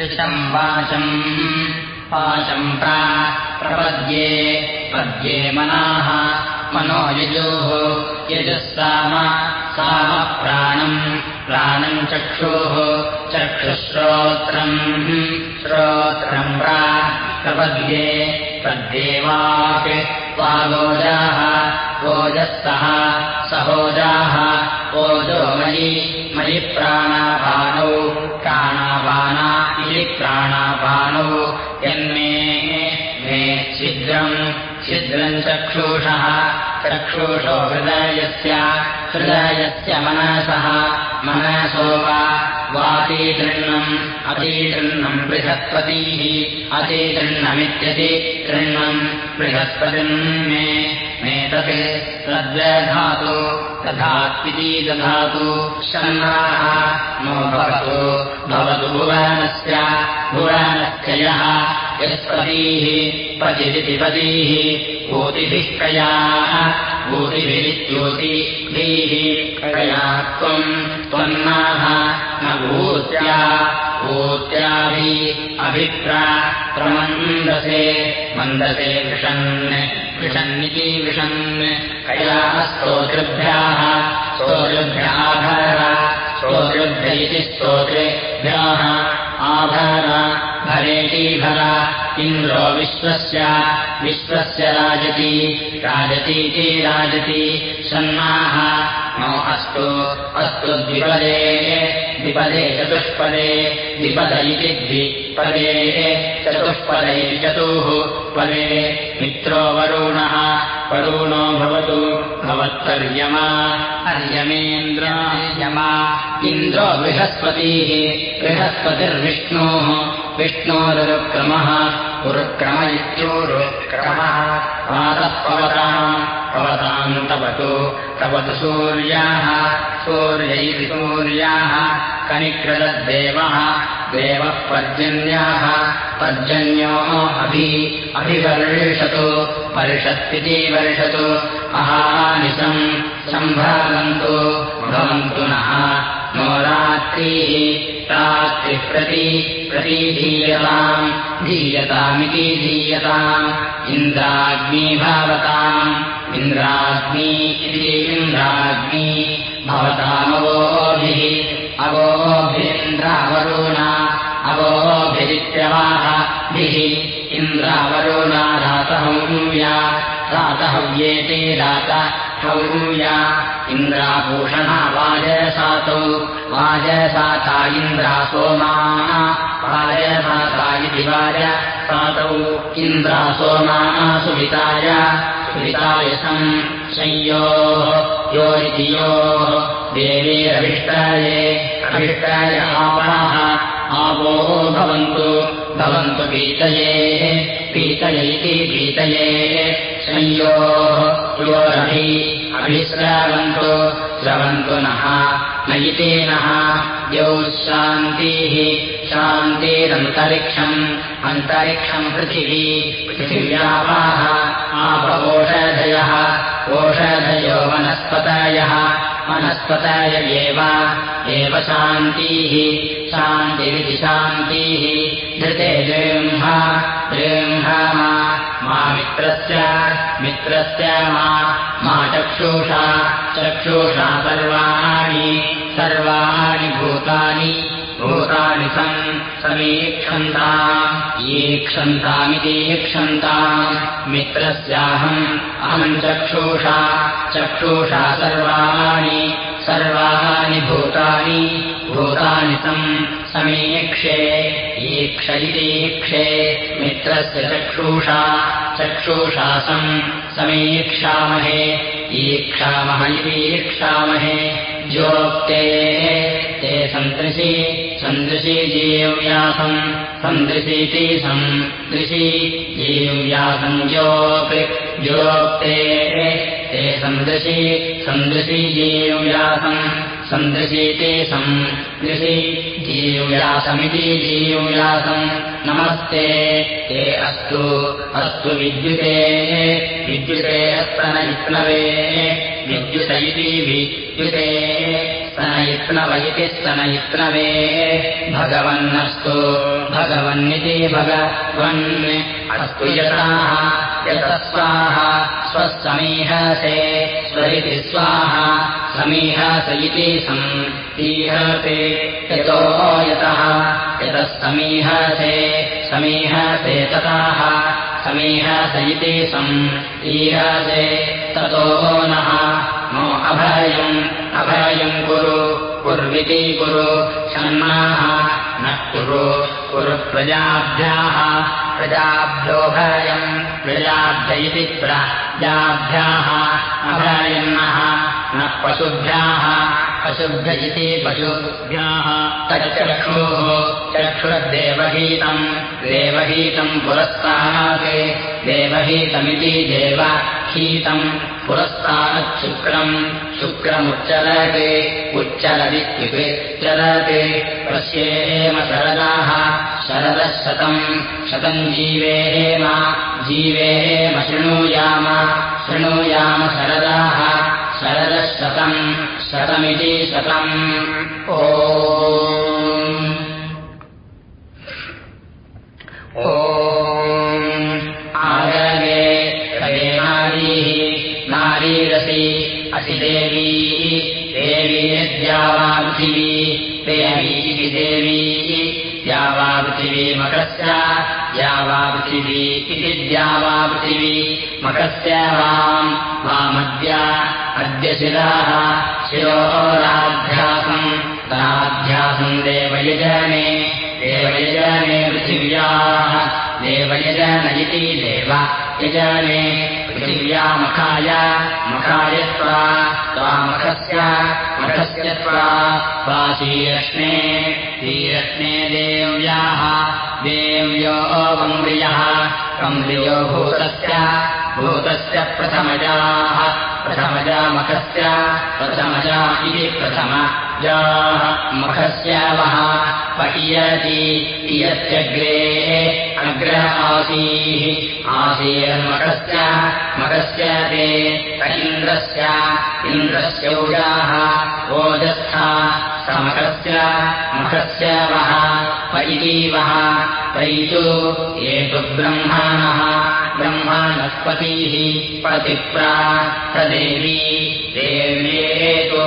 ऋषम् वाचम् वाचम् प्रा प्रपद्ये पद्ये मनाः मनो यजुः यजुः साम सामप्राणम् प्राणम् चक्षुः चक्षुश्रोत्रम् श्रोत्रम् प्रा प्रपद्ये पद्येवाक् वागोजाः गोजः सहोजाः ओजो मयि मयि प्राणापानौ प्राणापाना इति प्राणापानौ यन्मे मे छिद्रम् छिद्रम् चक्षुषः चक्षुषो हृदयस्य हृदयस्य मनसः मनसो वा वातीतृह्णम् अतीतृह्णम् बृहस्पतीः। अतीतृह्णमित्यति तृह्णम् बृहस्पतिम् मे। मेतत् तद्व्यधातु तथात्विती दधातु शन्नाः। नो भवतु भवतु भुवनस्य भुवनस्य यः। यस्पतीः पतिरिति पतीः भूतिभिः कयाः भूतिभिरित्योतिभिः कया त्वम् त्वन्नाः न भूत्या भूत्याभिः अभिप्रा प्रमन्दसे मन्दसे विषन् विषन्निति विषन् कया स्तोतृभ्याः स्तोतृभ्याभर स्तोतृभ्य इति स्तोतृभ्याः आभर भरेटीभर इन्द्रो विश्वस्य विश्वस्य राजति राजतीति राजति सन्नाः नो अस्तु अस्तु द्विपदे द्विपदे चतुष्पदे द्विपद इति द्विपदे चतुष्पदे चतुः पदे मित्रो वरुणः वरुणो भवतु भवत्पर्यमा। अर्यमेन्द्रार्यमा इन्द्रो बृहस्पतिः बृहस्पतिर्विष्णोः विष्णोरुक्रमः उरुक्रम इत्योरुक्रमः पादः पवताम्। पवताम् तवतु। तवतु सूर्याः। सूर्य सूर्याः। कनिक्रदद्देवः। देवः पर्जन्याः। पर्जन्यो अभि अभिवर्षतु। वर्षत्विति वर्षतु अहानिशम् सम्भ्रागन्तु भवन्तु नः नो रात्रिः प्रति प्रतीधीयताम् धीयतामिति धीयताम् इन्द्राग्नी भवताम् इन्द्राग्नी इति इन्द्राग्नी भवतामवोभिः अवोभिरिन्द्रावरुणा अवोभिरित्यवाहभिः इन्द्रावरुणा रातहव्या रातहव्येते रातहव्या इन्द्राभूषणा वाजसातौ वाजसाता इन्द्रा सोमाः वाजसाता इति वाजसातौ इन्द्रा सोमाः सुविताय सुवितायसम् संयोः यो इति योः देवीरभिष्टाये अभिष्टाय आपाः आपो भवन्तु भवन्तु पीतये पीतय इति पीतये संयोः योरभि अभिस्रावन्तु स्रवन्तु नः न इति नः यौ शान्तिः शान्तिरन्तरिक्षम् अन्तरिक्षम् पृथिवी पृथिव्यापाः आपवोषधयः ओषधयो वनस्पतयः वनस्पतय एव एव शान्तिः शान्तिरिति शान्तिः। धृते जृम्हा जृम्हा मा मित्रस्य मित्रस्य मा चक्षुषा चक्षुषा सर्वाणि सर्वाणि भूतानि भूतानि सन् समीक्षन्ताम् ईक्षन्तामिति ईक्षन्ताम् मित्रस्याहम् अहम् चक्षुषा चक्षुषा सर्वाणि सर्वाणि भूतानि भूतानि सम् समीक्षे ईक्ष इतीक्षे मित्रस्य चक्षुषा चक्षुषा सम् समीक्षामहे ईक्षामः इतीक्षामहे ज्योक्ते ते सन्दृशि सन्दृशि जीव्यासम् सन्दृशीति सन्दृशि जीव्यासम् ज्योक् ज्योक्ते ते सन्दृशि सन्दृशि जीव्यासम् सन्दृशीति सन्दृशि जीव्यासमिति जीव्यासम् नमस्ते। ते अस्तु अस्तु विद्युते। विद्युते स्तन विप्लवे विद्युत इति विद्युते। स्तनयित्नव इति स्तनयित्नवे भगवन्नस्तु भगवन्निति भगवन्। अस्तु यताः यतस्वाहा स्वसमीहसे स्वरिति स्वाहा समीहस इति समीहते यतो यतः यतः समीहसे समीहसे तताः समीहस इति समीहसे ततो नः नो अभयम् अभयम् कुरु कुर्विति कुरु षण्माः नः कुरु कुरु प्रजाभ्याः प्रजाभ्योभयम् प्रजाभ्य इति प्रजाभ्याः अभयन्नः। न पशुभ्याः पशुभ्य इति पशुभ्याः। तच्चक्षुः चक्षुरद्देवगीतम् देवगीतम् पुरस्तात् देवगीतमिति देवहीतम् पुरस्ताच्छुक्रम् शुक्रमुच्चरते उच्चरदित्युच्चरते पश्येम शरदाः शरदः शतम् शतम् जीवेहेम जीवेहेम शृणुयाम शृणुयाम शरदाः। शरदः शतम्। शतमिति शतम् ओ आगगे नारीः नारीरसि असि देवी देवी द्यावापृथिवी देवी इति देवी द्यावापृथिवी मकस्य द्यावापृथिवी इति द्यावापृथिवी मकस्य वाम् वामद्या अद्य शिराः शिरोराध्यासम् राध्यासम् देवयजने देवयजने पृथिव्याः देवयजन इति देव। यजने पृथिव्यामखाय मखायत्वा त्वामखस्य मखस्य त्वा त्वा शीरश्ने शीरश्ने देव्याः देव्यो वङ्ग्रियः कम्रियो भूतस्य भूतस्य प्रथमजाः प्रथमजा मखस्य प्रथमजा इति प्रथमजाः मखस्य वः पयति अग्रह आसीः। आसीर्मखस्य मखस्य ते इन्द्रस्य इन्द्रस्यौजाः ओजस्था समखस्य मखस्य वः पैतीवः पैतु ये तु ब्रह्माणः ब्रह्माणस्पतिः पतिप्रा प्रदेवी देव्येतु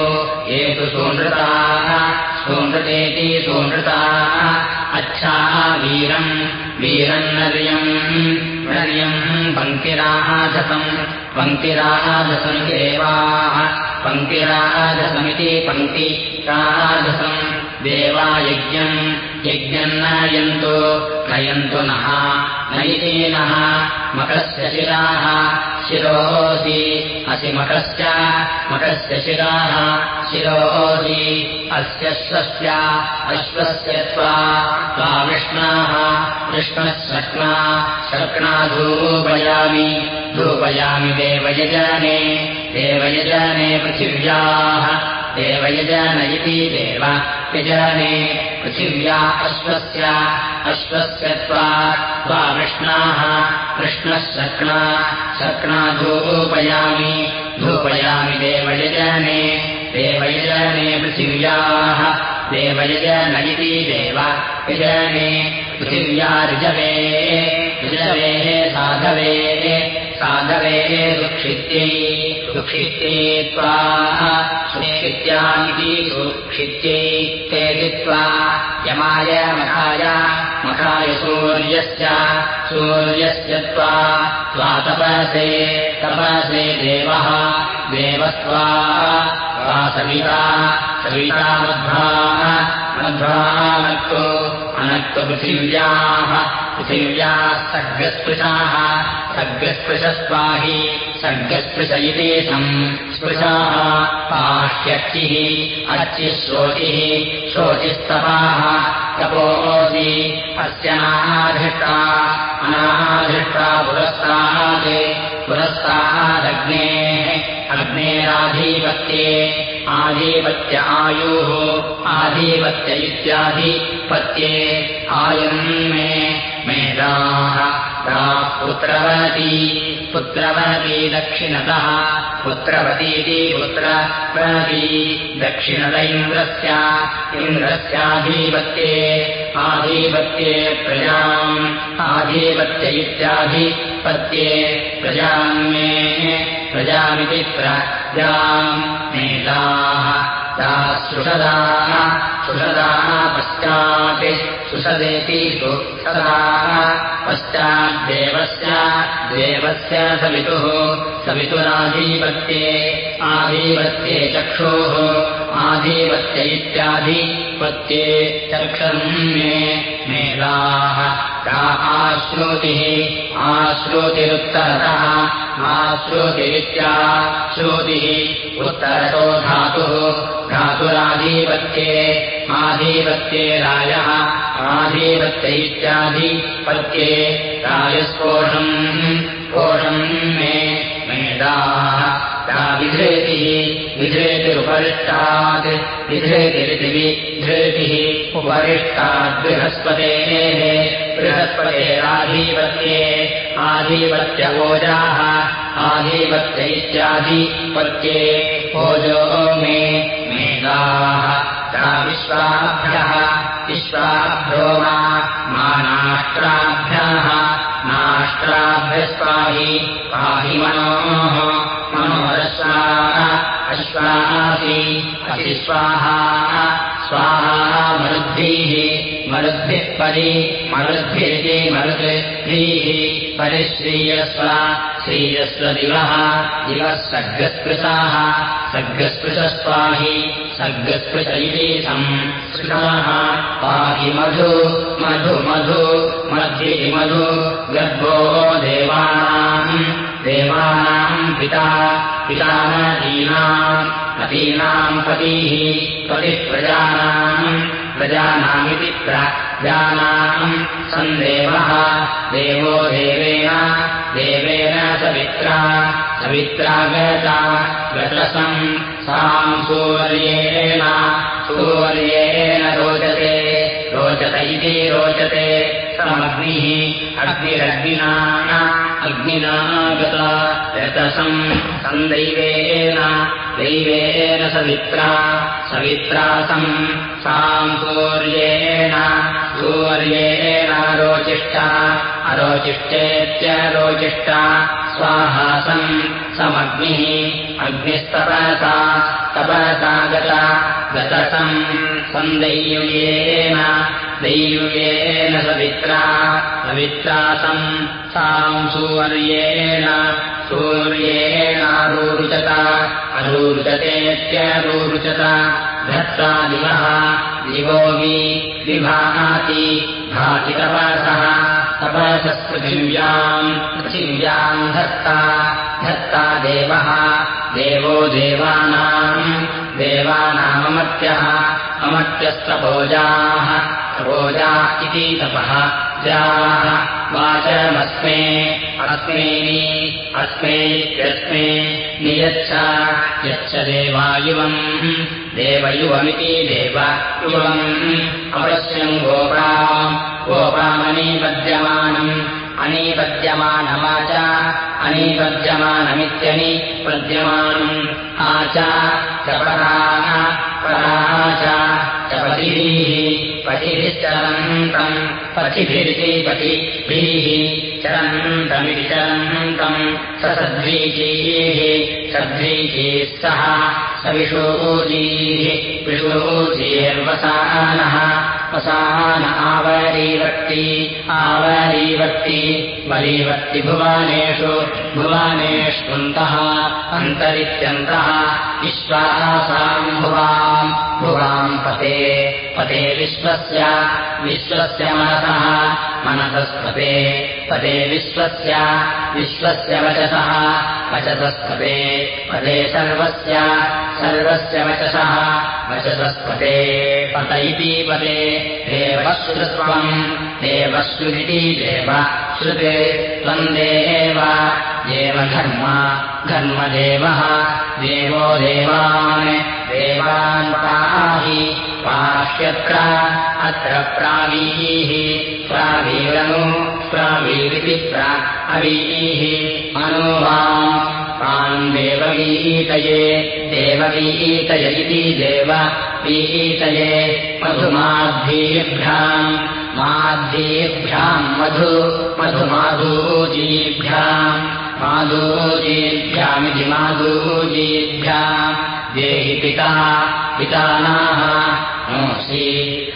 ये तु सुनृताः सुनृतेति सुनृताः अच्छा वीरम् वीरम् नर्यम् पङ्क्तिराजसम् पङ्क्तिराजसम् देवाः पङ्क्तिराजसमिति पङ्क्तिराजसम् देवा यज्ञम् नयन्तु नयन्तु नः नैतेनः मकस्य शिराः शिरोऽसि असि मकस्य मकस्य शिराः शिरोऽसि अस्य स्वस्य अश्वस्य त्वा विष्णाः विष्णः शक्ना धूपयामि धूपयामि देवयजने देवयजने पृथिव्याः देवयजन इति देव यजने पृथिव्या अश्वस्य अश्वस्य त्वा विष्णाः कृष्णः शक्ना शक्ना धूपयामि धूपयामि देवयजने देवयजने पृथिव्याः देवयजन इति देव यजने पृथिव्या ऋजवे ऋजवेः साधवेः साधवेः सुक्षित्यै सुक्षित्यै त्वा सुक्षित्या इति सुक्षित्यै ते दित्वा यमाय मखाय मखाय सूर्यस्य सूर्यस्य त्वा त्वा तपसे तपसे देवः देवस्त्वा त्वा सविता सविता मध्वा मध्वा अनक्तु पृथिव्याः सर्गस्पृशाः सर्गस्पृशस्वाहि सर्गस्पृश इति संस्पृशाः पाह्यर्चिः अर्चिः श्रोतिः श्रोतिस्तपाः तपोऽसि अस्य नाधिष्टा अनाधिष्टा पुरस्तात् पुरस्तादग्नेः अग्नेराधिपत्ये आधिपत्य आयुः आधिपत्य इत्याधिपत्ये आयुम् मे मेधाः पुत्रवती पुत्रवती दक्षिणतः पुत्रवतीति पुत्रवती दक्षिणत इन्द्रस्य इन्द्रस्याधिपत्ये आधिपत्ये प्रजाम् आधिपत्य इत्याधिपत्ये प्रजान्मे प्रजामिति प्रजाम् नेताः सुषदाः सुषदाः पश्चात् सुषदेति सुषदाः पश्चाद्देवस्य देवस्य सवितुः सवितुराधिपत्ये आधिपत्ये चक्षोः आधिपत्य इत्याधिपत्ये चक्षन्मे मेलाः। आश्रुतिः आश्रुतिरुत्तरतः आश्रुतिरित्या श्रुतिः उत्तरतो धातुः धातुराधिपत्ये आधिपत्ये रायः आधिपत्य इत्याधिपत्ये रायस्पोषम् कोषम् मे मेधाः विधृतिः विधृतिरुपरिष्टात् विधृतिरिति विधृतिः उपरिष्टाद्बृहस्पतेः बृहस्पतेराधिपत्ये आधिपत्यवोजाः आधिपत्य इत्याधिपत्ये ओजो मे मेधाः विश्वाभ्यः विश्वाभ्यो मा नाष्ट्राभ्यः नाष्ट्राभ्यस्पाहि पाहि मनोः मनोरश्वा अश्वासि असि स्वाहा स्वाहा मरुद्भिः मरुद्भिः परि मरुद्भिः परिश्रीयस्व श्रीयस्वदिवः दिवः सर्गस्पृशाः सर्गस्पृशस्वाहि सर्गस्पृश इति संस्पृशाः पाहि मधु मधु मधु मध्यि मधु गर्भो देवानाम् देवानाम् पिता पितामतीनाम् अतीनाम् पतिः पतिः प्रजानाम् प्रजानामिति प्रजानाम् सन्देवः। देवो देवेन देवेन सवित्रा सवित्रा गता गतसम् साम् सूर्येण सूर्येण रोचते रोचत इति रोचते समग्निः अग्निरग्निना अग्निना गता रतसम् सन्दैवेन दैवेन सवित्रा सवित्रासम् साम् सूर्येण सूर्येणारोचिष्टा अरोचिष्टेत्यरोचिष्टा स्वाहासम् समग्निः अग्निस्तपसा तपसा गता गतसम् सन्दैव्येन दैव्येन सवित्रा सवित्रासम् साम्। सूर्येण सूर्येणारूरुचत अरूरुचतेत्यरूरुचत धत्ता दिवः दिवो वि विभाति भाति तपसः तपसः पृथिव्याम् धत्ता धत्ता देवः देवो देवानाम् देवानाममत्यः अमत्यस्तभोजाः भोजा इति तपः जाः वाचमस्मे अस्मे इत्यस्मे नियच्छ यच्छ देवायुवम् देवयुवमिति देव युवम् अवश्यम् गोपाम् गोपामनीपद्यमानम् अनीपद्यमानमाच अनीपद्यमानमित्यनिपद्यमानम् आच चपराः पराच चपतिभिः पतिभिश्चरन्तम् पथिभिरिति पतिभिः चरन्तमिति चरन्तम् स सद्वीचीः सद्वीचीः सः सविषूजीः विषूजीर्वसानः वसान आवरीवर्ति आवरीवर्ति वरीवर्ति भुवानेषु भुवानेष्वन्तः अन्तरित्यन्तः विश्वासाम् भुवाम् भुवाम् पते पते विश्वस्य विश्वस्य मनसः मनसस्पते पते विश्वस्य विश्वस्य वचसः वचसस्पते पदे सर्वस्य सर्वस्य वचसः वचसस्पते पत इति पदे देवश्रुत्वम् देवश्रुरिति देव श्रुते त्वम् देव देवघर्म घर्मदेवः देवो देवान् देवान् पाहि अत्र प्रावीः प्रावीरनु प्रावीरिति प्र अवीः अनुवान् देववीतये देववीतय इति देव वीतये मधुमाद्भीभ्याम् माद्भीभ्याम् मधु मधुमाधूजीभ्याम् माधूजीभ्यामिति माधूजीभ्याम् देहि पिता पितानाः नोऽसि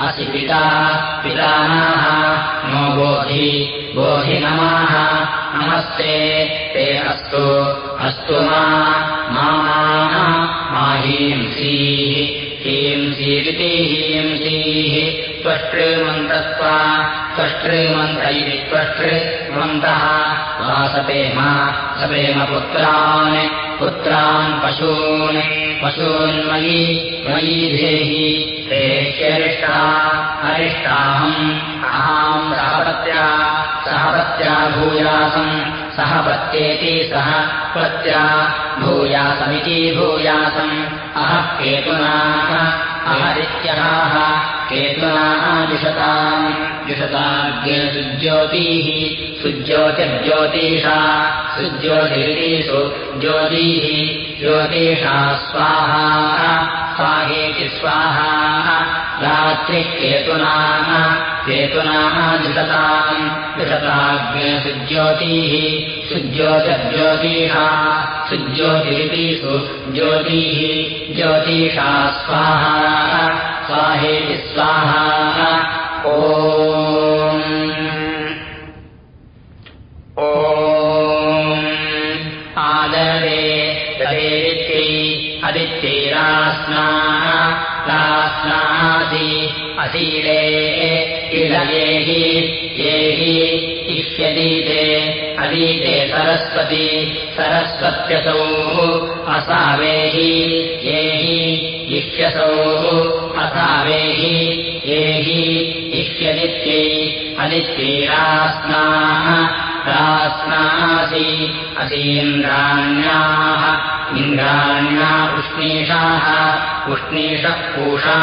असि पिता पितानाः नो बोधि बोधि नमः नमस्ते ते अस्तु अस्तु मा हींसीः हींसीरिति हींसीः त्वष्ट्रेमन्तस्त्वा त्वष्ट्रेमन्त इति त्वष्ट्रेमन्तः वा सपेम सपेम पुत्रान् पुत्रान् पशून् पशून्मयि मयि धेहि ते ह्यरिष्टा अरिष्टाहम् अहाम् सहपत्या सहपत्या भूयासम् सहपत्येति सह पत्या भूयासमिति भूयासम्। अहः केतुनाः अहरित्यहाः केतुनाः जुषताम् जुषताग्रे सुज्योतिः सुज्योतिर्ज्योतिषा सुज्योतिरितिषु ज्योतिः, ज्योतिषा स्वाहा, स्वाहेति स्वाहा। रात्रिः केतुनाः केतुनाः जुषताग्रे सुज्योतिः सुज्योतिर्ज्योतिषा सुज्योतिरितिषु ज्योतिः, ज्योतिषा स्वाहा। स्वाहेति स्वाहा। ओ आदरे तदेत्यै अदित्यैरास्ना। रास्नासि अशीले इलयेहि येहि इष्यदीते अदीते सरस्वती सरस्वत्यसौः असावेहि येहि इष्यसौः असावेहि येहि इष्यदित्यै अदित्यैरास्नाः रास्नासि असीन्द्राण्याः इन्द्राण्या उष्णीषाः उष्णीषः पूषा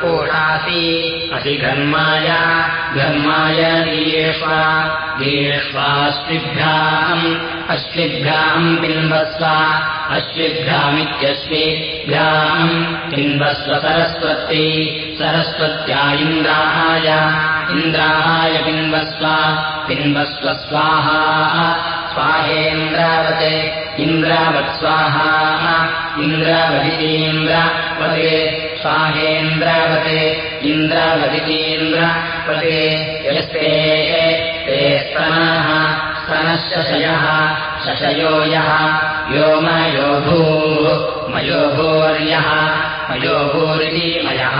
पूषासि असि घर्माय घर्माय दीयेष्वा दीयेष्वाश्विभ्याम् अश्विभ्याम् पिन्वस्व अश्विभ्यामित्यश्विभ्याम् पिन्वस्व सरस्वती सरस्वत्या इन्द्राय इन्द्राय पिन्वस्व पिन्वस्व स्वाहा स्वाहेन्द्रावते इन्द्रावत्स्वाहा इन्द्रावदितीन्द्रवते स्वाहेन्द्रावते इन्द्रावदितीन्द्रवते यस्ते ते स्तनाः स्तनः शशयः शशयो यः यो मयोभूः मयोभूर्यः मयोभूरिति मयः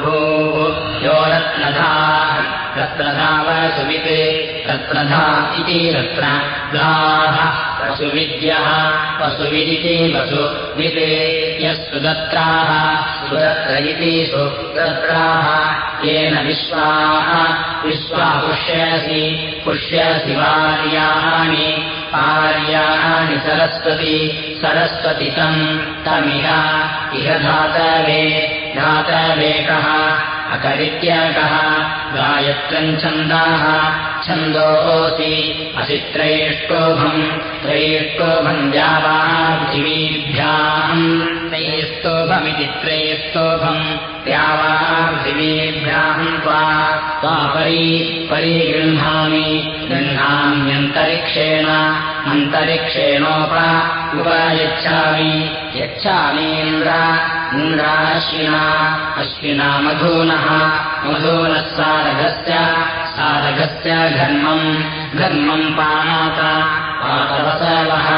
भूः यो रत्नधाः रत्नधा वसुवित् रत्नधा इति रत्नदाः वसुविद्यः वसुविदिति वसुवित् यः सुदत्राः सुदत्र इति सुदत्राः। येन विश्वाः। विश्वा पुष्यसि। पुष्यसि वार्याणि। आर्याणि सरस्वती। सरस्वति तम् तमिह इह धातवे। धातवेकः अकरित्यकः गायत्रम् छन्दाः छन्दोऽसि असि त्रयेष्टोभम् त्रयेष्टोभम् द्यावापृथिवीभ्याम् त्रयेष्टोभमिति त्रयेष्टोभम् द्यावापृथिवीभ्याम् त्वा त्वापरी परिगृह्णामि गृह्णाम्यन्तरिक्षेण अन्तरिक्षेणोप उपयच्छामि। यच्छामीन्द्र इन्द्राश्विना अश्विना मधूनः। मधूनः सारगस्य सारगस्य घर्मम् घर्मम् पानात पातवसवः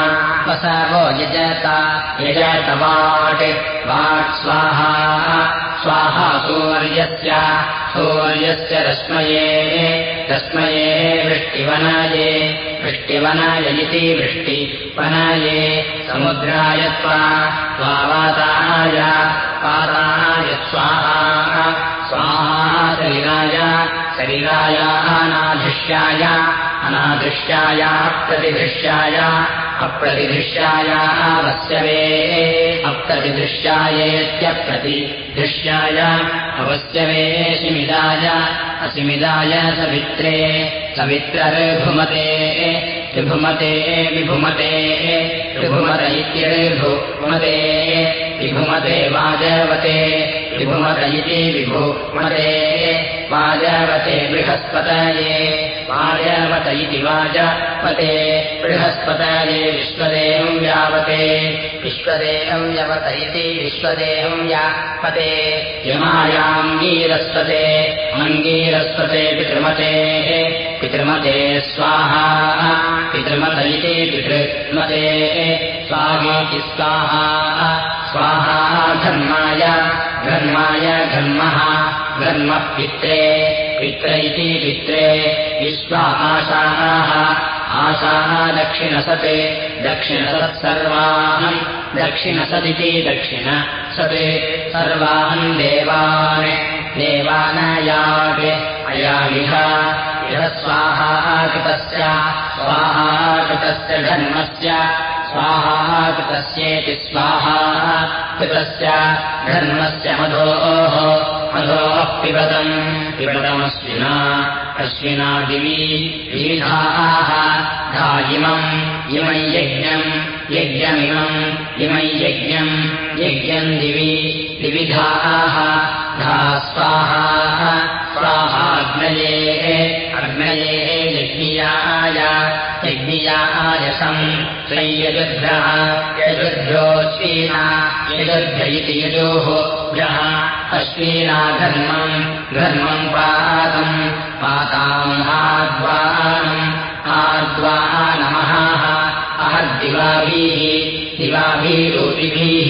वसवो यजत यजत वाट् स्वाहा। स्वाहा सूर्यस्य सूर्यस्य रश्मये रश्मये वृष्टिवनाये वृष्टिवनाय इति वृष्टिवनाये समुद्राय त्वा स्वावाताय पाताय स्वाहा। स्वाहा शरीराय शरीराय अनाधृष्याय अनाधृष्याय प्रतिधृष्याय अप्रतिदृश्यायावस्यवे अप्रतिदृश्यायेत्यप्रतिदृश्याय अवस्यवे शिमिदाय असिमिदाय सवित्रे सवित्रर्भुमते त्रिभुमते विभुमते। त्रिभुमत इत्यर्भुमते विभुमते वाजवते विभुमत इति विभुमते वाजवते बृहस्पतये वाजवत इति वाजपते बृहस्पतये विश्वदेहम् व्यावते विश्वदेहम् यवत इति विश्वदेहम् यापते यमायाम् वीरस्वते अङ्गीरस्वते पितृमतेः पितृमते स्वाहा पितृमत इति पितृमते स्वाहेति स्वाहा स्वाहा धर्माय धर्माय धर्मः धर्मः पित्रे पित्र इति पित्रे विश्वा आशाः आशाः दक्षिणसते दक्षिणसत् सर्वान् दक्षिणसदिति दक्षिण सते सर्वान् देवान् देवानयागे अयामिह इह स्वाहा कृतस्य स्वाहा कृतस्य धर्मस्य स्वाहा कृतस्येति स्वाहा। कृतस्य धर्मस्य मधोः मधोः पिबतम्। पिबतमश्विना अश्विना दिवि विविधाः। धा इमम् इमै यज्ञम् यज्ञमिमम् इमै यज्ञम् दिवि विविधाः। धा स्वाहा स्वाहाग्नये अग्नये यज्ञियाय यज्ञियायसम् संयजुभ्यः यजुभ्योऽश्वीना यजुभ्य इति यजोः भ्यः अश्वीना धर्मम् धर्मम् पातम् पाताम् आद्वानम् आहद्दिवाभिः दिवाभिरूपिभिः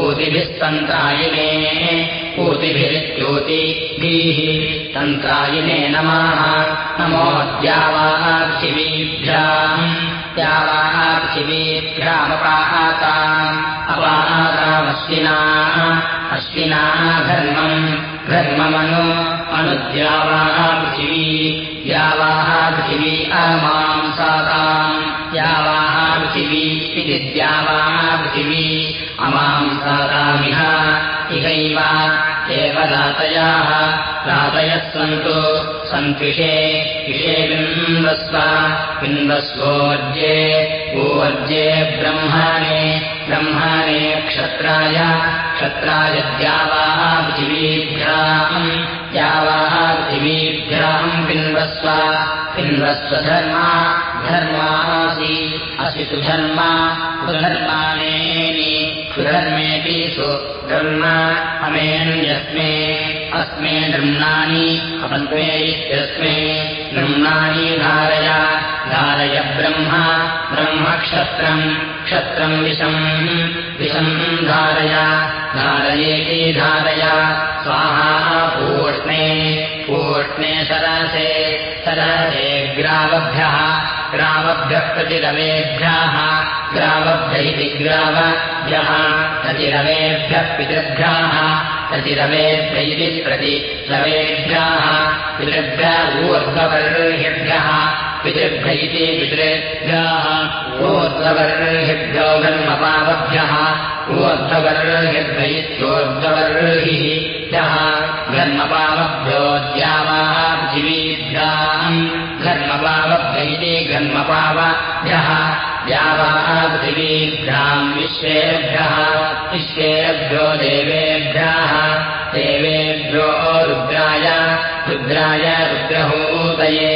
ऊतिभिः तन्त्रायिने ऊतिभिरित्योतिभिः तन्त्रायिने नमः नमोऽद्यावापृथिवीभ्याम् द्यावापृथिवीभ्यामपाताम् अपातामश्विना अश्विना धर्मम् धर्ममनु अनुद्यावापृथिवी द्यावाः पृथिवी अमाम् साताम् द्यावाः पृथिवी इति द्यावाः पृथिवी। अमाम् सातामिह इहैव एव दातयाः दातयः सन्तु सन्त्विषे विषे बिन्दस्व बिन्दस्वोर्जे ऊर्जे ब्रह्मणे ब्रह्मणे क्षत्राय क्षत्राय द्यावाः पृथिवीभ्याम् द्यावाः पृथिवीभ्याम् बिन्वस्व बिन्वस्व धर्मा धर्मासि असि सुधर्मा सुधर्मानेनि सुधर्मेऽपि सुधर्म अमेन्यस्मे अस्मे नृम्णानि अपन्त्वे इत्यस्मे। नृम्णानि धारय धारय ब्रह्म ब्रह्मक्षत्रम् क्षत्रम् विषम् विषम् धारय धारयेति धारय। स्वाहा पूष्णे पूष्णे सरसे सरसे ग्रावभ्यः ग्रावभ्यः प्रतिरवेभ्यः ग्रावभ्य इति ग्रावभ्यः प्रतिरवेभ्यः पितृभ्याः इति प्रतिरवेभ्याः पितृभ्य ऊर्ध्ववर्हेभ्यः पितृभ्य इति पितृभ्याः ऊर्ध्ववर्हेभ्यो घर्मपावभ्यः ऊर्ध्ववर्हेभ्य इत्योर्ध्ववर्हिः ह्यः घर्मपावभ्यो द्यावाः पृथिवीभ्याम् घर्मपावभ्य घर्मपावभ्यः द्यावाः पृथिवीभ्याम् विश्वेभ्यः विश्वेभ्यो देवेभ्यः देवेभ्यो रुद्राय रुद्राय रुद्रहूतये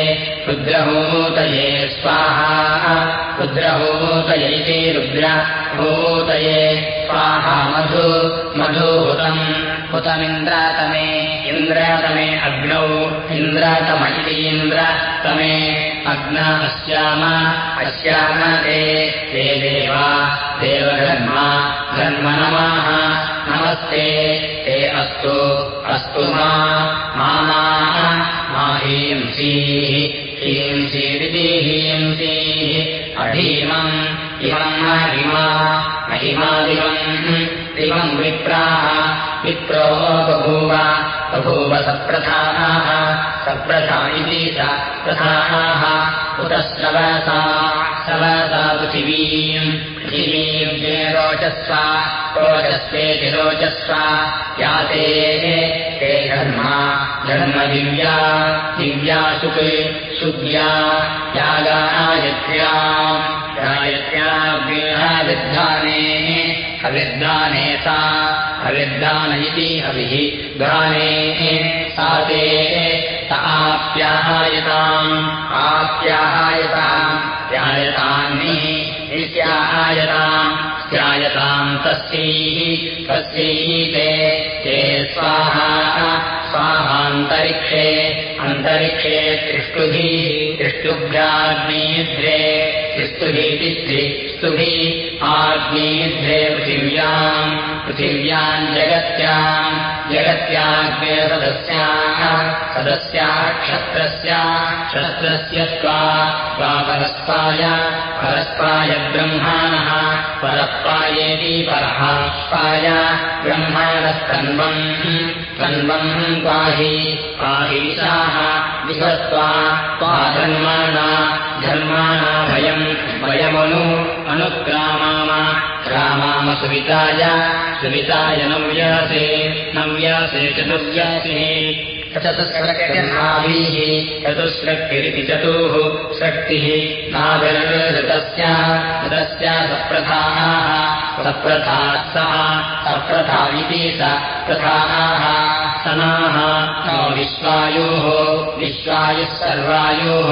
रुद्रहूतये स्वाहा रुद्रहूतय इति रुद्रहूतये स्वाहा मधु मधुहुतम् हुतमिन्द्रातमे इन्द्रातमे अग्नौ इन्द्रातम इति इन्द्रतमे अग्न अस्याम अस्याम ते ते देवा देवधर्मा धर्म नमः नमस्ते अस्तु मा हींसीः हींसीरिति हींसीः अधीमम् इमम् महिमा महिमादिवम् दिवम् विप्राः विप्रो बभूव बभूव सप्रथाः सप्रथा इति स प्रथाः उत सवसा पृथिवीम् पृथिवीव्ये रोचस्व रोचस्वेति रोचस्व। याते ते धर्मा धर्मदिव्या दिव्या सुव्या यागायत्र्या गायत्र्याग्निहाविद्धाने अविद्धाने सा अविद्धान इति गाने सा ते आप्याहायताम्। आप्याहायताम्। त्यायतान्निः इत्याहायताम् त्यायताम् तस्यैः तस्यैः ते। ते स्वाहा स्वाहान्तरिक्षे अन्तरिक्षे तिष्ठुभिः तिष्ठुभ्याग्नेध्रे। तिस्तुभिति स्तुभिः आग्नेध्रे पृथिव्याम् पृथिव्याम् जगत्याम् जगत्याग्ने सदस्याः सदस्या क्षत्रस्य क्षत्रस्य त्वा परस्पाय परस्पाय ब्रह्माणः परःपायेति परः पाय ब्रह्माणस्तन्वम् तन्वम् पाहि पाहीशाः विभत्वा त्वा धर्माणा धर्माणा भयम् वयमनु अनुक्रामाम रामाम सुविताय नव्यासे नव्यासे चतुर्व्यासे चतुस्रक्तिर्नाभिः चतुस्रक्तिरिति चतुः शक्तिः नागरतस्य ऋतस्य सप्रधानाः। सप्रथाः सः सप्रथा इति स प्रधानाः सनाः न विश्वायोः विश्वायुः सर्वायोः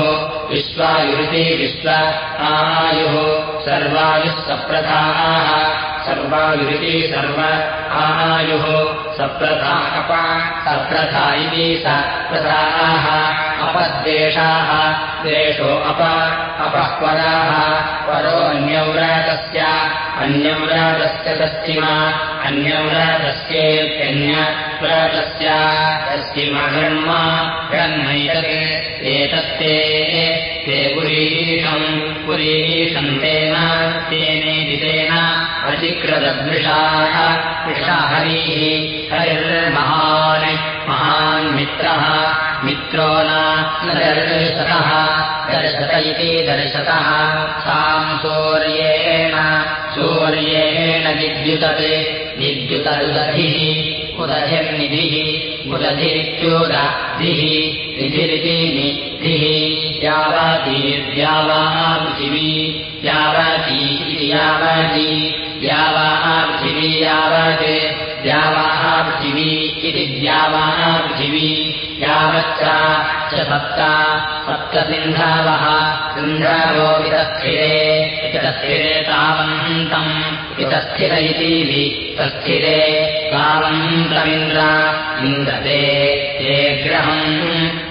विश्वायुरिति विश्व आयुः सर्वायुः सप्रधानाः सर्वायुरिति सर्व आयुः सप्रथा अप सप्रथा इति स प्रथाः अपद्वेषाः द्वेषो अप अपःपराः परोऽन्यव्रातस्य अन्यव्रातस्य तस्तिमा अन्यव्रातस्येत्यन्यव्रातस्य तस्तिमघर्म ब्रह्मैतत् एतत्ते ते पुरीषम् पुरीषम् तेन तेनेदितेन अचिक्रददृशाः कृषा हरिः हरिर्महान् महान्मित्रः मित्रो न दर्शतः दर्शत इति दर्शतः साम् सूर्येण सूर्येण विद्युतत् विद्युतरुदधिः उदधिर्निधिः उदधिरित्युदधिः निधिरिति निधिः यावतीर्द्यावा पृथिवी यावती इति यावती द्यावाः पृथिवी यावत् द्यावाः पृथिवी इति द्यावाः पृथिवी यावच्च च सप्त सप्तसिन्धावः सिन्धावो वितस्थिरे इतस्थिरे तावन्तम् इतस्थिर इति तस्थिरे तावन्तमिन्द्र इन्द्रते ते ग्रहम्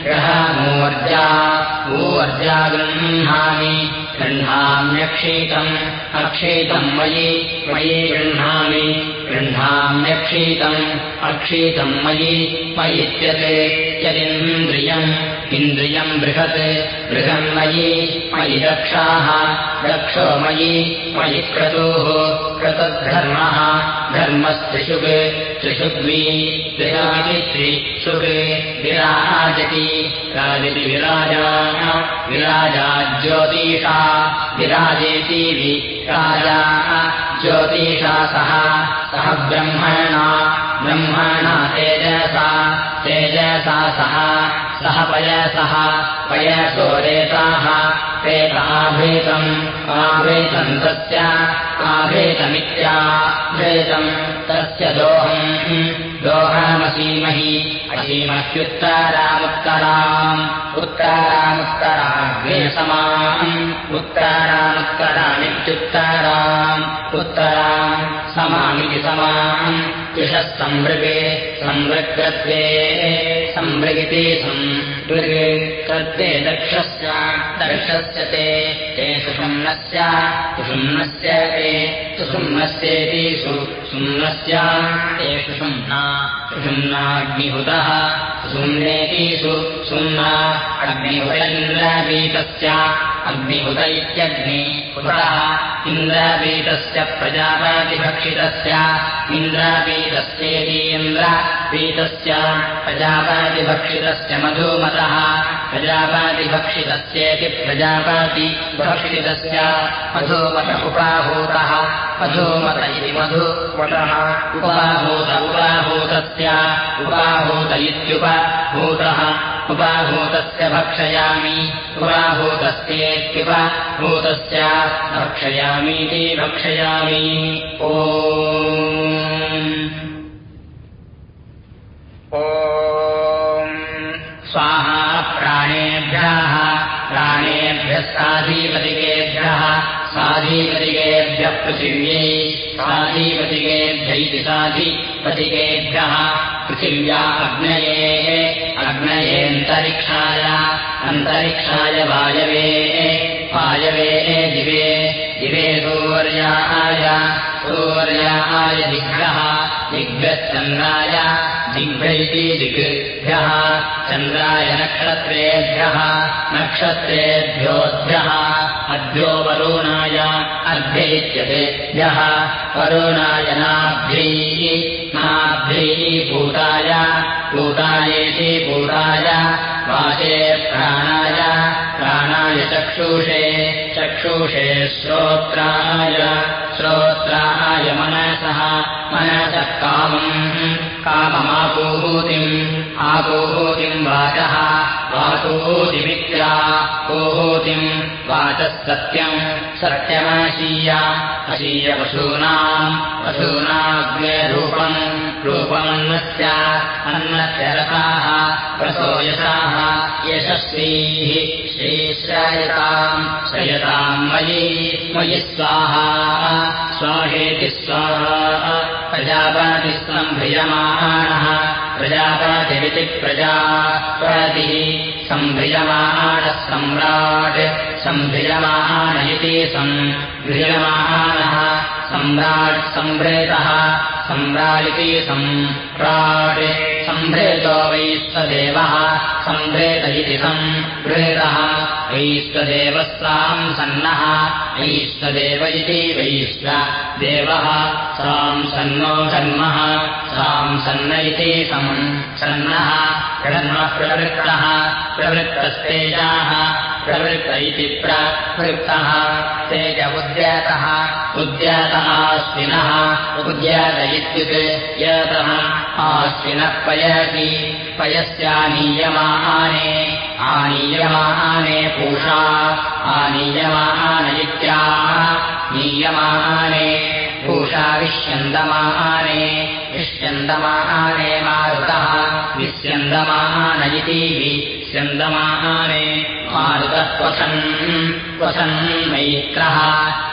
ग्रहमूर्जा ऊर्जा गृह्णामि गृह्णाम्यक्षीतम् अक्षीतम् मयि मयि गृह्णामि गृह्णाम्यक्षीतम् अक्षीतम् मयि मयित्यते यदिन्द्रियम् इन्द्रियम् बृहत्। बृहन्मयि मयि रक्षाः। रक्षो मयि मयि क्रतुः। क्रतुर्धर्मः धर्मस्त्रिषुक् त्रिषुग्वी विराजि त्रिषुक् विराजति। राजति विराजा विराजा ज्योतिषा। विराजेति विराजा ज्योतिषा सह। सह ब्रह्मणा ब्रह्मणा तेजसा तेजसा सह। सह पयसः पयसो रेताः प्रेताभेतम् आभेतम् तस्य आभेतमित्याभेतम् तस्य दोहम् दोहमसीमहि असीमह्युत्तरामुत्तराम् उत्तरामुत्तराग्ने समाम् उत्तरामुत्तरामित्युत्तराम् उत्तराम् समामिति समाम् तिषः संवृगे संवृग्रत्वे संवृगे कृत्वे दक्षस्य दक्षस्य ते ते सुषुम्नस्य सुषुम्नस्य ते सुषुम्नस्येति सुषुम्नस्य ते सुषुम्ना सुषुम्नाग्निहुतः सुषुम्नेति सुषुम्ना अग्निहुत इत्यग्निहुतः इन्द्रवीतस्य प्रजापतिभक्षितस्य इन्द्रवीतस्येति इन्द्रवीतस्य प्रजापतिभक्षितस्य मधुमतः प्रजापातिभक्षितस्येति प्रजापाति भक्षितस्य मधुमत उपाहूतः मधुमत इति मधुमतः उपाहूत उपाहूतस्य उपाहूत इत्युपभूतः उपाहूतस्य भक्षयामि। उपाहूतस्येत्युपभूतस्य भक्षयामीति भक्षयामि। ओ स्वाहा प्राणेभ्यः प्राणेभ्यः साधीपतिकेभ्यः साधीपतिकेभ्यः पृथिव्यै साधीपतिकेभ्य इति साधिपतिकेभ्यः पृथिव्या अग्नये अग्नयेऽन्तरिक्षाय अन्तरिक्षाय वायवे वायवे दिवे दिवे सूर्याय सूर्याय दिग्भ्यः दिग्भ्यश्चन्द्राय दिग्भ्यैति दिग्भ्यः चन्द्राय नक्षत्रेभ्यः नक्षत्रेभ्योऽभ्यः अभ्यो वरुणाय अर्भ्यैत्यतेभ्यः वरुणाय नाभ्यैः नाभ्यैः भूताय भूतायेति भूताय वाचे प्राणाय प्राणाय चक्षुषे चक्षुषे श्रोत्राय श्रोत्राय मनसः मनसः कामम् काममापूहूतिम् आपूहूतिम् वाचः वातूतिमित्या पूहूतिम् वाचः सत्यम् सत्यमाशीय अशीयपशूनाम् पशूनाग्नेरूपम् रूपमन्नस्य अन्नस्य रसाः रसोयसाः यशस्वीः श्रीश्रयताम् श्रयताम् मयि मयि स्वाहा स्वाहेति स्वाहा प्रजापातिस्सम्भ्रियमाणः प्रजापातिरिति प्रजापतिः सम्भ्रियमाणः सम्राट् सम्भ्रियमाण इति सम्भ्रियमाणः सम्राट् सम्भ्रेतः सम्राटिति सम्राट्। सम्भ्रेतो वैश्वदेवः। सम्भ्रेत इति सम्भ्रेतः वैश्वदेवस्ताम् सन्नः। वैश्वदेव इति वैश्वदेवः। साम् सन्नो धर्मः साम् सन्न इति सम् सन्नः। धर्मः प्रवृत्तः। प्रवृत्तस्तेजाः प्रवृत्त इति प्रवृत्तः तेज उद्यातः उद्यातः आश्विनः उद्यात इत्युक् यतः आश्विनः पयसि। पयस्यानीयमाने आनीयमाने पूषा। आनीयमान इत्या नीयमाने पूषा विश्यन्दमाने विश्यन्दमाने मारुतः विस्यन्दमान इति विस्यन्दमाने मारुतः क्वसन् क्वसन् मैत्रः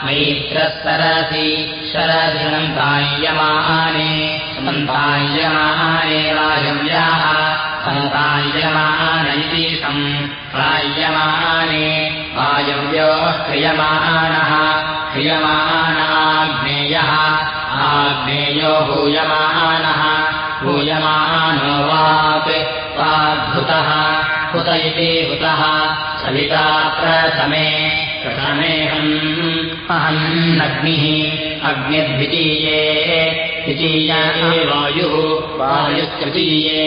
मैत्रः सरसि शरसि सन्तायमाने सन्तायमाने वायव्याः सन्तायमान इति सम्प्रायमाने वायव्योः क्रियमाणः क्रियमाणाग्नेयः। आग्नेयो भूयमानः। भूयमानो वाक् वाग्भुतः। हुत इति हुतः सविता प्रथमे प्रथमेऽहम् अहन्नग्निः अग्निर्द्वितीये द्वितीया वायुः वायुस्तृतीये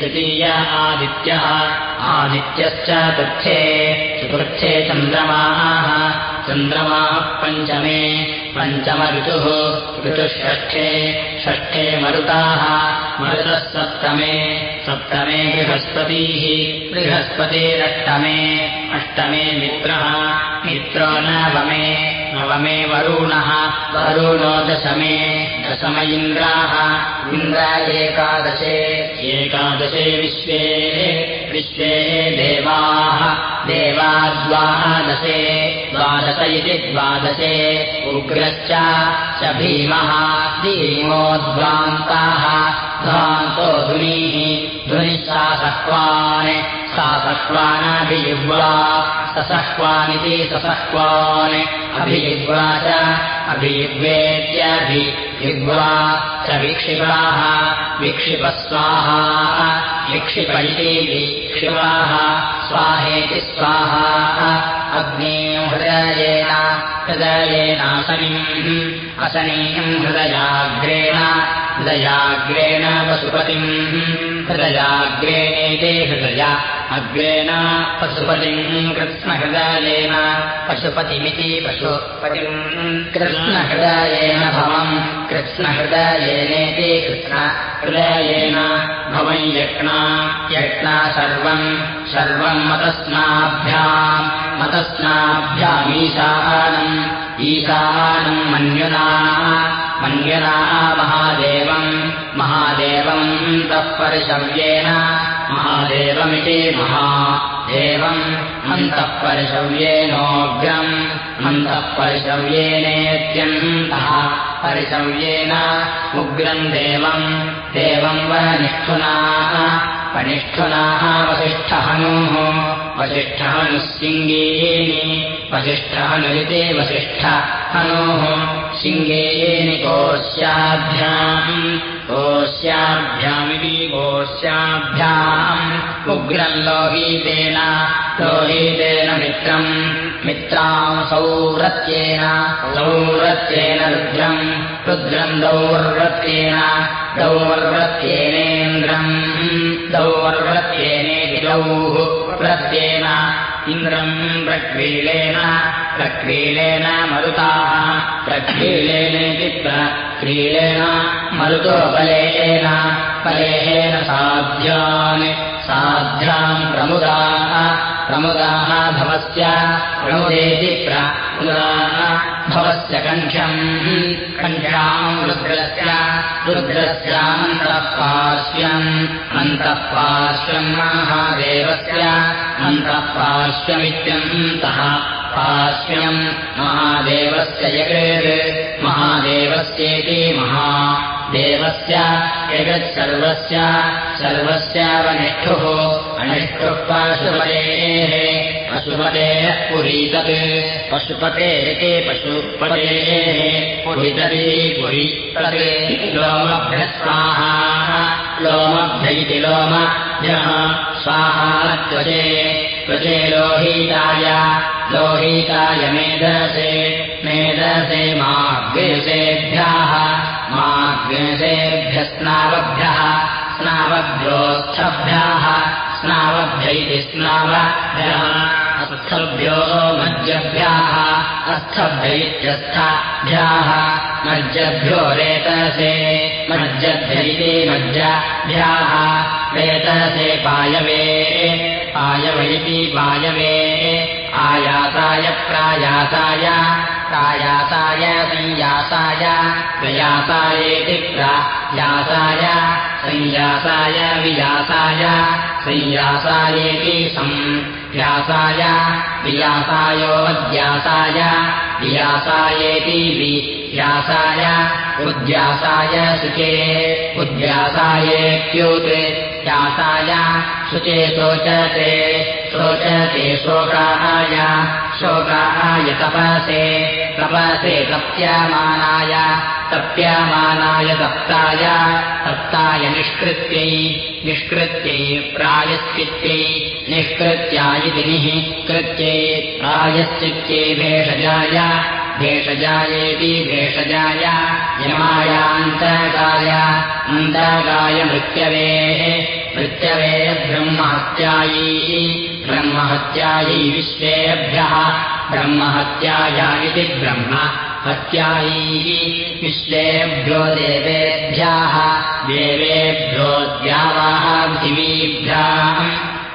तृतीय आदित्यः आदित्यश्चतुर्थे चतुर्थे चन्द्रमाः चन्द्रमाः पञ्चमे पञ्चमऋतुः ऋतुः षष्ठे षष्ठे मरुताः मरुतः सप्तमे सप्तमे बृहस्पतिः बृहस्पतिरष्टमे अष्टमे मित्रः। मित्रो नवमे। नवमे वरुणः। वरुणो दशमे। दशम इन्द्राः। इन्द्र एकादशे। एकादशे विश्वे। विश्वे देवाः। देवा द्वादशे द्वादश इति द्वादशे। उग्रश्च च भीमः। धीमोद्वान्ताः ध्वान्तो धुनीः धुनिः। सासह्वान् सासह्वानभियुग्वा ससह्वानिति ससह्वान् अभियुग्वा च अभियुग्वेत्यभियुग्वा च विक्षिपाः विक्षिप इति विक्षिपाः। स्वाहेति स्वाहा। अग्नेम् हृदयेन हृदयेनासनीम्। असनीम् हृदयाग्रेण हृदयाग्रेण वसुपतिम् हृदयाग्रेणेति हृदया। अग्रेण पशुपतिम् कृत्स्नहृदायेन पशुपतिमिति पशुपतिम् कृत्स्नहृदायेन भवम्। कृत्स्नहृदायेनेति कृत्स्नहृदायेन भवम् यक्ना यक्ना सर्वम्। सर्वम् मतस्नाभ्याम्। मतस्नाभ्यामीशानम् ईशानम् मन्युना मन्युना महादेवम् महादेवम् तः परिशव्येन महादेवमिति महादेवम् अन्तः परिशव्येनेत्यन्तः परिशव्येन उग्रम् देवम्। देवम् वनिष्ठुनाः वनिष्ठुनाः वसिष्ठहनुः। वसिष्ठहनुः सिङ्गेनि वसिष्ठ हनोः कोश्याभ्याम्। कोश्याभ्यामिति कोश्याभ्याम्। उग्रम् लोहीतेन लोहीतेन मित्रम्। मित्राम् सौरत्येन सौरत्येन रुद्रम्। रुद्रम् दौर्वत्येन दौर्वत्येनेन्द्रम् दौर्वत्येनेति लौः प्रत्येन इन्द्रम् प्रक्रीलेन प्रक्रीलेन मरुताः प्रक्रीलेनेति प्रक्रीलेन मरुतो बलेन बलेन साध्यान् साध्याम् प्रमुदाः प्रमुदाः भवस्य प्रमुदेति प्रमुदाः भवस्य कण्ठ्यम् कण्ठ्याम् रुद्रस्य रुद्रस्यान्तः पार्श्वम् अन्तः पार्श्वम् महादेवस्य अन्तः पार्श्वमित्यन्तः पार्श्वम् महादेवस्य जगत् महादेवस्येति महादेवस्य जगत्सर्वस्य सर्वस्यावनिष्ठुः अनिष्ठुः पशुपतेः पशुपतेः पुरीतत्। पशुपतेरिते पशुपतेः पुरितति। पुरीतत्। लोमभ्यः स्वाहा लोमभ्य स्वाहा त्वजे त्वजे लोहीताय लोहीताय मेधसे मेधसे माग्रेसेभ्यः माग्रेसेभ्यः स्नावभ्यः स्नावभ्योऽस्थभ्यः स्नावभ्य इति स्नावभ्यः अस्थभ्यो मज्जभ्याः अस्थभ्य इत्यस्थभ्याः मज्जभ्यो रेतसे मज्जभ्य इति मज्जभ्याः रेतसे पायवे पायव इति पायवे आयासाय प्रायासाय प्रायासाय संयासाय प्रयासायेति प्रायासाय संयासाय वियासाय संयासायेति संयासाय वियासायोऽध्यासाय वियासायेति वियासाय उद्यासाय शुचे उद्यासायेत्युत् यासाय शुचे शोचते शोचते शोकाय। शोकाय तपसे तपसे तप्यमानाय तप्यमानाय तप्ताय तप्ताय निष्कृत्यै निष्कृत्यै प्रायश्चित्यै निष्कृत्यायिति निःकृत्यै प्रायश्चित्यै भेषजाय भेषजायेति भेषजाय यमायान्तकाय अन्तकाय मृत्यवेः मृत्यवे ब्रह्महत्यायै ब्रह्महत्यायै विश्वेभ्यः ब्रह्महत्याया इति ब्रह्म हत्यायै विश्वेभ्यो देवेभ्यः देवेभ्यो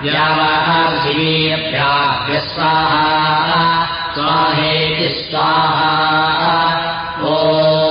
ग्रामः जिवे अभ्याभ्यस्तामहे तिष्ठामः ओ